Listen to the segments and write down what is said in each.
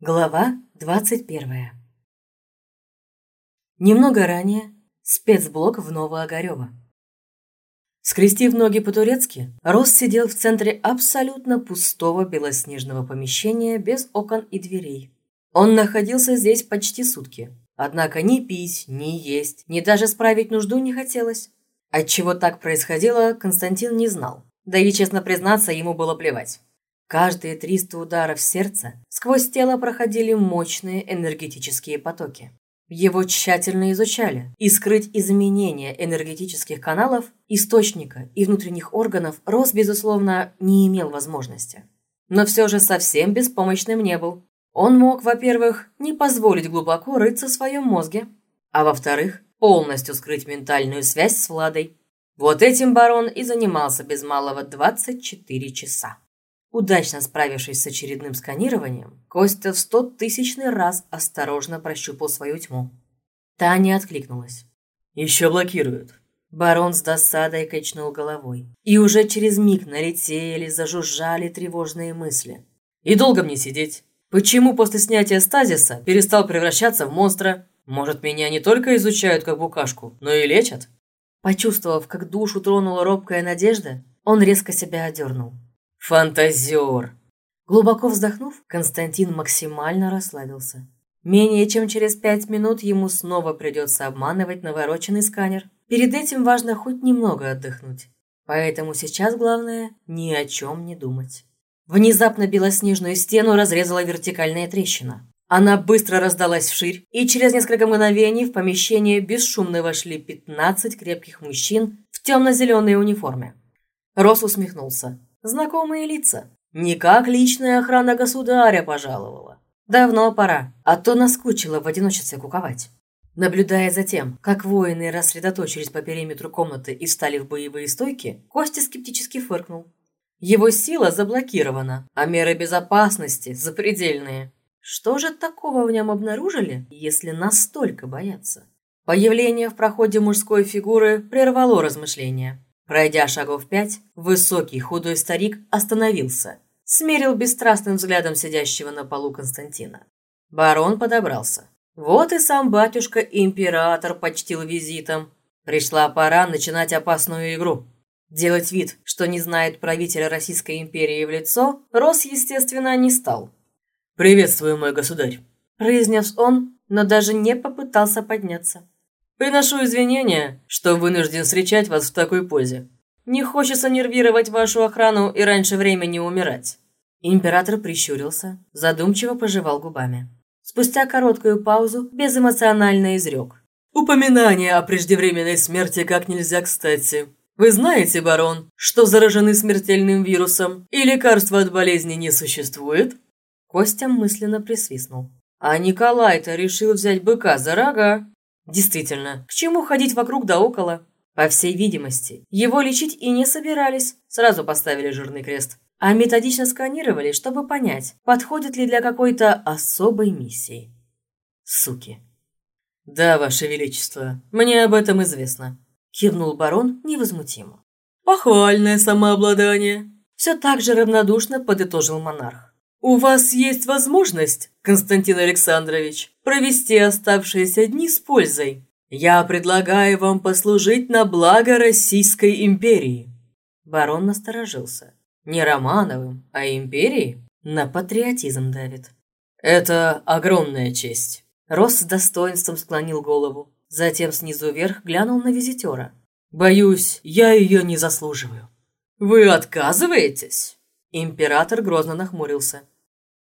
Глава 21 Немного ранее спецблок в Новоогарево. Скрестив ноги по-турецки, Рос сидел в центре абсолютно пустого белоснежного помещения без окон и дверей. Он находился здесь почти сутки. Однако ни пить, ни есть, ни даже справить нужду не хотелось. Отчего так происходило, Константин не знал. Да и, честно признаться, ему было плевать. Каждые 300 ударов сердца сквозь тело проходили мощные энергетические потоки. Его тщательно изучали, и скрыть изменения энергетических каналов, источника и внутренних органов Рос, безусловно, не имел возможности. Но все же совсем беспомощным не был. Он мог, во-первых, не позволить глубоко рыться в своем мозге, а во-вторых, полностью скрыть ментальную связь с Владой. Вот этим барон и занимался без малого 24 часа. Удачно справившись с очередным сканированием, Костя в сто тысячный раз осторожно прощупал свою тьму. Та не откликнулась. «Еще блокируют». Барон с досадой качнул головой. И уже через миг налетели, зажужжали тревожные мысли. «И долго мне сидеть? Почему после снятия стазиса перестал превращаться в монстра? Может, меня не только изучают как букашку, но и лечат?» Почувствовав, как душу тронула робкая надежда, он резко себя одернул. Фантазер! Глубоко вздохнув, Константин максимально расслабился. Менее чем через пять минут ему снова придется обманывать навороченный сканер. Перед этим важно хоть немного отдохнуть. Поэтому сейчас главное ни о чем не думать. Внезапно белоснежную стену разрезала вертикальная трещина. Она быстро раздалась вширь, и через несколько мгновений в помещение бесшумно вошли 15 крепких мужчин в темно-зеленой униформе. Рос усмехнулся. Знакомые лица. Не как личная охрана государя пожаловала. Давно пора, а то наскучило в одиночестве куковать. Наблюдая за тем, как воины рассредоточились по периметру комнаты и встали в боевые стойки, Костя скептически фыркнул. Его сила заблокирована, а меры безопасности запредельные. Что же такого в нем обнаружили, если настолько боятся? Появление в проходе мужской фигуры прервало размышления. Пройдя шагов пять, высокий худой старик остановился, смерил бесстрастным взглядом сидящего на полу Константина. Барон подобрался. Вот и сам батюшка-император почтил визитом. Пришла пора начинать опасную игру. Делать вид, что не знает правителя Российской империи в лицо, Рос, естественно, не стал. «Приветствую, мой государь», – произнес он, но даже не попытался подняться. Приношу извинения, что вынужден встречать вас в такой позе. Не хочется нервировать вашу охрану и раньше времени умирать». Император прищурился, задумчиво пожевал губами. Спустя короткую паузу безэмоционально изрек. «Упоминание о преждевременной смерти как нельзя кстати. Вы знаете, барон, что заражены смертельным вирусом и лекарства от болезни не существует?» Костя мысленно присвистнул. А Николай-то решил взять быка за рога. Действительно, к чему ходить вокруг да около? По всей видимости, его лечить и не собирались, сразу поставили жирный крест. А методично сканировали, чтобы понять, подходит ли для какой-то особой миссии. Суки. «Да, Ваше Величество, мне об этом известно», – кивнул барон невозмутимо. «Похвальное самообладание», – все так же равнодушно подытожил монарх. «У вас есть возможность, Константин Александрович, провести оставшиеся дни с пользой. Я предлагаю вам послужить на благо Российской империи». Барон насторожился. Не Романовым, а империей? На патриотизм давит. «Это огромная честь». Рос с достоинством склонил голову. Затем снизу вверх глянул на визитера. «Боюсь, я ее не заслуживаю». «Вы отказываетесь?» Император грозно нахмурился.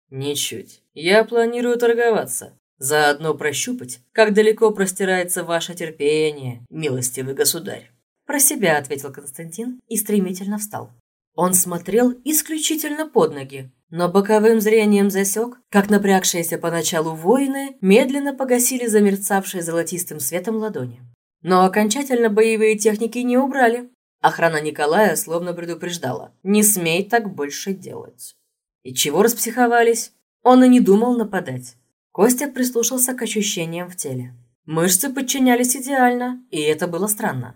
«Ничуть. Я планирую торговаться. Заодно прощупать, как далеко простирается ваше терпение, милостивый государь». Про себя ответил Константин и стремительно встал. Он смотрел исключительно под ноги, но боковым зрением засек, как напрягшиеся поначалу воины медленно погасили замерцавшие золотистым светом ладони. Но окончательно боевые техники не убрали. Охрана Николая словно предупреждала «Не смей так больше делать». И чего распсиховались? Он и не думал нападать. Костя прислушался к ощущениям в теле. Мышцы подчинялись идеально, и это было странно.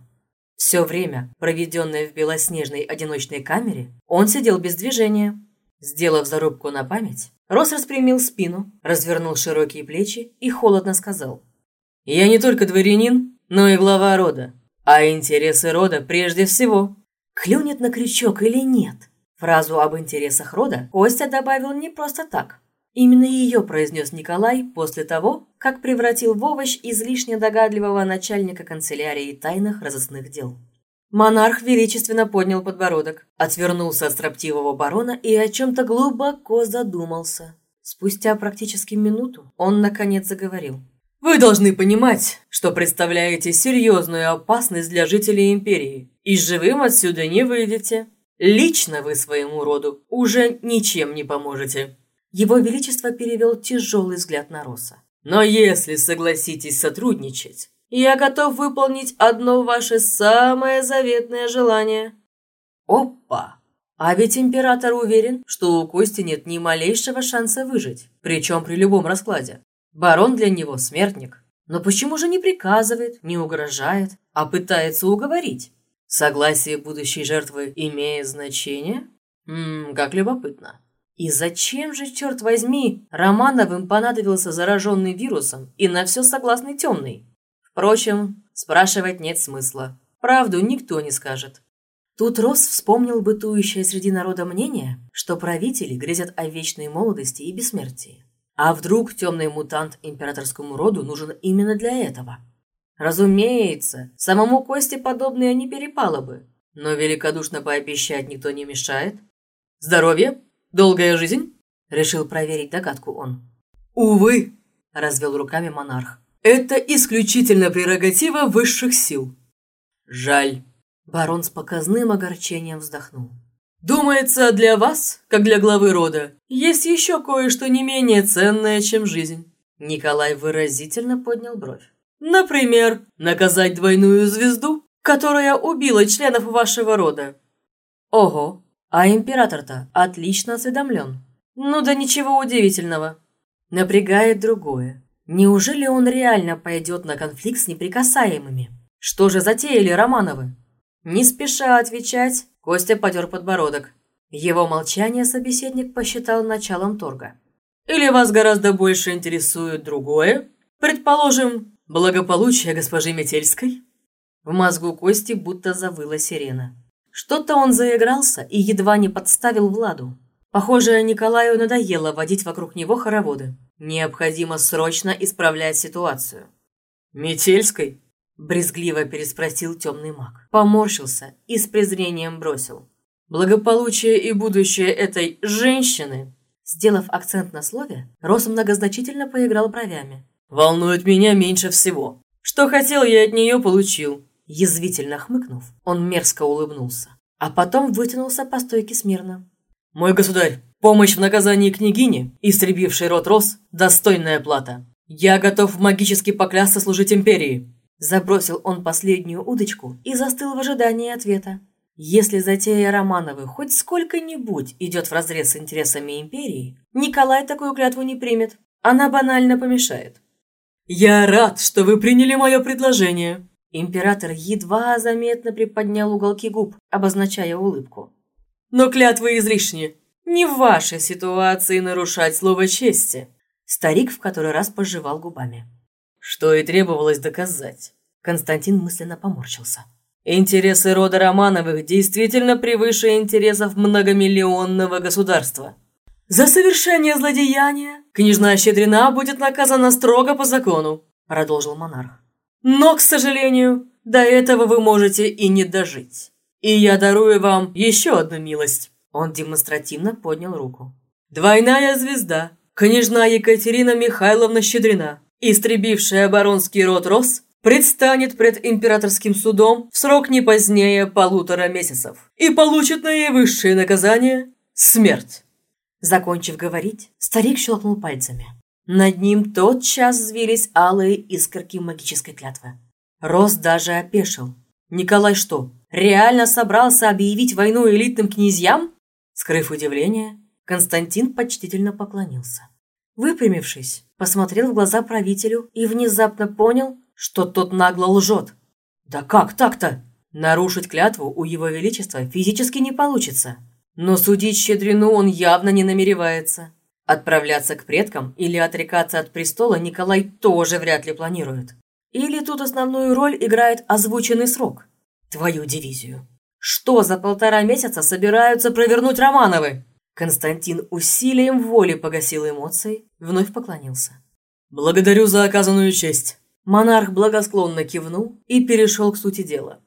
Все время, проведенное в белоснежной одиночной камере, он сидел без движения. Сделав зарубку на память, Рос распрямил спину, развернул широкие плечи и холодно сказал. «Я не только дворянин, но и глава рода. А интересы рода прежде всего». Клюнет на крючок или нет? Фразу об интересах рода Костя добавил не просто так. Именно ее произнес Николай после того, как превратил в овощ излишне догадливого начальника канцелярии тайных разыскных дел. Монарх величественно поднял подбородок, отвернулся от строптивого барона и о чем-то глубоко задумался. Спустя практически минуту он наконец заговорил. «Вы должны понимать, что представляете серьезную опасность для жителей Империи, и живым отсюда не выйдете. Лично вы своему роду уже ничем не поможете». Его Величество перевел тяжелый взгляд на Роса. «Но если согласитесь сотрудничать, я готов выполнить одно ваше самое заветное желание». Опа! А ведь император уверен, что у Кости нет ни малейшего шанса выжить, причем при любом раскладе. Барон для него смертник. Но почему же не приказывает, не угрожает, а пытается уговорить? Согласие будущей жертвы имеет значение? Ммм, как любопытно. И зачем же, черт возьми, Романовым понадобился зараженный вирусом и на все согласный темный? Впрочем, спрашивать нет смысла. Правду никто не скажет. Тут Рос вспомнил бытующее среди народа мнение, что правители грезят о вечной молодости и бессмертии. А вдруг темный мутант императорскому роду нужен именно для этого? Разумеется, самому Косте подобное не перепало бы, но великодушно пообещать никто не мешает. «Здоровье? Долгая жизнь?» – решил проверить догадку он. «Увы!» – развел руками монарх. Это исключительно прерогатива высших сил. Жаль. Барон с показным огорчением вздохнул. Думается, для вас, как для главы рода, есть еще кое-что не менее ценное, чем жизнь. Николай выразительно поднял бровь. Например, наказать двойную звезду, которая убила членов вашего рода. Ого, а император-то отлично осведомлен. Ну да ничего удивительного. Напрягает другое. Неужели он реально пойдет на конфликт с неприкасаемыми? Что же затеяли Романовы? Не спеша отвечать, Костя потер подбородок. Его молчание собеседник посчитал началом торга. Или вас гораздо больше интересует другое? Предположим, благополучие госпожи Метельской? В мозгу Кости будто завыла сирена. Что-то он заигрался и едва не подставил Владу. Похоже, Николаю надоело водить вокруг него хороводы. Необходимо срочно исправлять ситуацию. «Метельской?» – брезгливо переспросил темный маг. Поморщился и с презрением бросил. «Благополучие и будущее этой женщины!» Сделав акцент на слове, Рос многозначительно поиграл бровями. «Волнует меня меньше всего. Что хотел, я от нее получил». Язвительно хмыкнув, он мерзко улыбнулся, а потом вытянулся по стойке смирно. «Мой государь, Помощь в наказании княгини, истребившей род Рос, достойная плата. Я готов магически поклясться служить империи. Забросил он последнюю удочку и застыл в ожидании ответа. Если затея Романовы хоть сколько-нибудь идет вразрез с интересами империи, Николай такую клятву не примет. Она банально помешает. «Я рад, что вы приняли мое предложение!» Император едва заметно приподнял уголки губ, обозначая улыбку. «Но клятвы излишни. Не в вашей ситуации нарушать слово чести. Старик в который раз пожевал губами. Что и требовалось доказать. Константин мысленно поморщился. Интересы рода Романовых действительно превыше интересов многомиллионного государства. За совершение злодеяния княжна Щедрина будет наказана строго по закону, продолжил монарх. Но, к сожалению, до этого вы можете и не дожить. И я дарую вам еще одну милость. Он демонстративно поднял руку. «Двойная звезда. Княжна Екатерина Михайловна Щедрина, истребившая оборонский род Рос, предстанет пред императорским судом в срок не позднее полутора месяцев и получит наивысшее наказание – смерть». Закончив говорить, старик щелкнул пальцами. Над ним тотчас взвились алые искорки магической клятвы. Рос даже опешил. Николай что, реально собрался объявить войну элитным князьям? Скрыв удивление, Константин почтительно поклонился. Выпрямившись, посмотрел в глаза правителю и внезапно понял, что тот нагло лжет. «Да как так-то? Нарушить клятву у его величества физически не получится. Но судить Щедрину он явно не намеревается. Отправляться к предкам или отрекаться от престола Николай тоже вряд ли планирует. Или тут основную роль играет озвученный срок? Твою дивизию. Что за полтора месяца собираются провернуть Романовы? Константин усилием воли погасил эмоции, вновь поклонился. «Благодарю за оказанную честь». Монарх благосклонно кивнул и перешел к сути дела.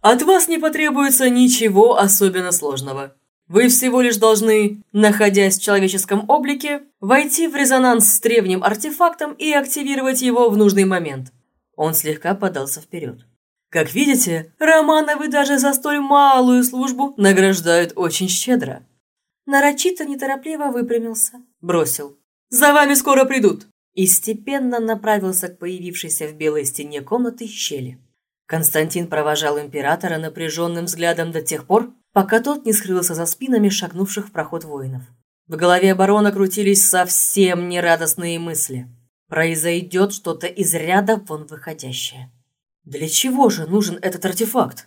«От вас не потребуется ничего особенно сложного. Вы всего лишь должны, находясь в человеческом облике, войти в резонанс с древним артефактом и активировать его в нужный момент». Он слегка подался вперед. «Как видите, Романовы даже за столь малую службу награждают очень щедро». Нарочито неторопливо выпрямился, бросил. «За вами скоро придут!» И степенно направился к появившейся в белой стене комнаты щели. Константин провожал императора напряженным взглядом до тех пор, пока тот не скрылся за спинами шагнувших в проход воинов. В голове барона крутились совсем нерадостные мысли. Произойдет что-то из ряда вон выходящее. Для чего же нужен этот артефакт?